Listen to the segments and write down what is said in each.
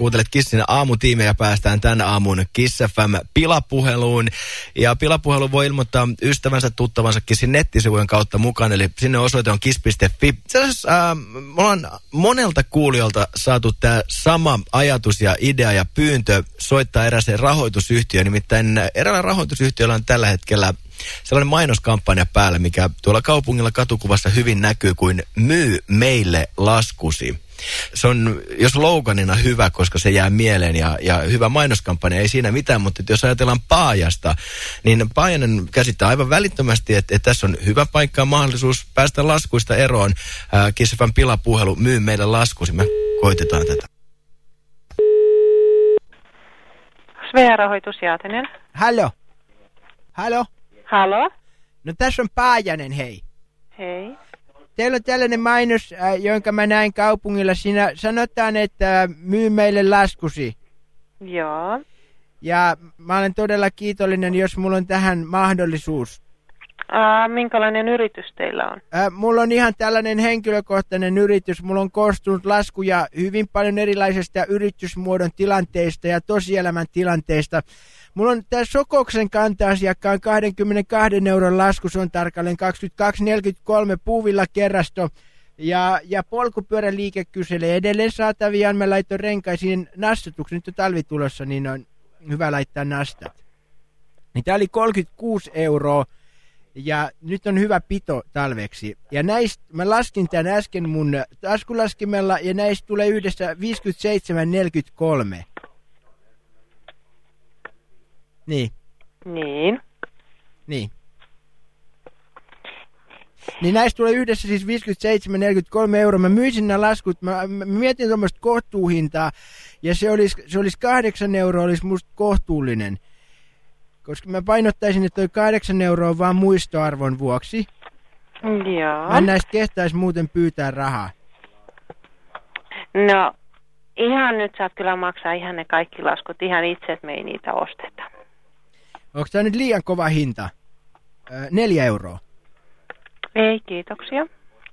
Kuuntelet Kissin aamutiimejä päästään tänä aamun Kiss FM pilapuheluun. Ja pilapuhelu voi ilmoittaa ystävänsä, tuttavansa Kissin nettisivujen kautta mukaan, eli sinne osoite on kiss.fi. Äh, me ollaan monelta kuulijalta saatu tämä sama ajatus ja idea ja pyyntö soittaa eräseen rahoitusyhtiöön. Nimittäin eräällä rahoitusyhtiöllä on tällä hetkellä sellainen mainoskampanja päällä, mikä tuolla kaupungilla katukuvassa hyvin näkyy kuin myy meille laskusi se on jos loganina hyvä, koska se jää mieleen ja, ja hyvä mainoskampanja, ei siinä mitään, mutta jos ajatellaan Paajasta, niin Paajanen käsittää aivan välittömästi, että, että tässä on hyvä paikka ja mahdollisuus päästä laskuista eroon. Kissafan pilapuhelu myy meille laskusi, me koitetaan tätä. Svea-rahoitus Jaatinen. Hallo. Hallo. Halo. No tässä on Paajanen, hei. Hei. Teillä on tällainen mainos, äh, jonka mä näin kaupungilla. Siinä sanotaan, että äh, myy meille laskusi. Joo. Ja mä olen todella kiitollinen, jos mulla on tähän mahdollisuus. Ää, minkälainen yritys teillä on? Ää, mulla on ihan tällainen henkilökohtainen yritys. Mulla on koostunut laskuja hyvin paljon erilaisista yritysmuodon tilanteista ja tosielämän tilanteista. Mulla on tämä Sokoksen kanta-asiakkaan 22 euron lasku, se on tarkalleen 22,43 puuvilla kerrasto. Ja, ja polkupyöräliike kyselee edelleen saatavia. Mä laitoin renkaisiin nastatuksen, nyt on talvi tulossa, niin on hyvä laittaa nastat. Niin tää oli 36 euroa ja nyt on hyvä pito talveksi. Ja näistä, mä laskin tämän äsken mun taskulaskimella ja näistä tulee yhdessä 57,43. Niin. Niin. Niin. Niin näistä tulee yhdessä siis 57,43 euroa. Mä myisin nämä laskut, mä, mä mietin tuommoista kohtuuhintaa, ja se olisi, se olisi 8 euroa, olisi musta kohtuullinen. Koska mä painottaisin, että toi 8 euroa vaan muistoarvon vuoksi. Joo. Mä en näistä kehtaisi muuten pyytää rahaa. No, ihan nyt saat kyllä maksaa ihan ne kaikki laskut ihan itse, että me ei niitä osteta. Onko tämä nyt liian kova hinta? Neljä euroa. Ei, kiitoksia.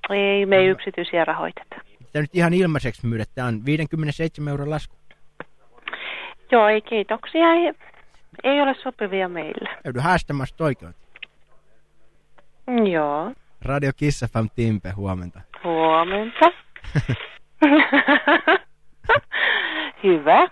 Ei, me ei yksityisiä rahoiteta. Tämä nyt ihan ilmaiseksi myydä. Tämä on 57 euron lasku. Joo, ei kiitoksia. Ei, ole sopivia meillä. Joudu haastamasta oikeuteen. Joo. Radio Kiss FM Timpe, huomenta. Huomenta. Hyvä.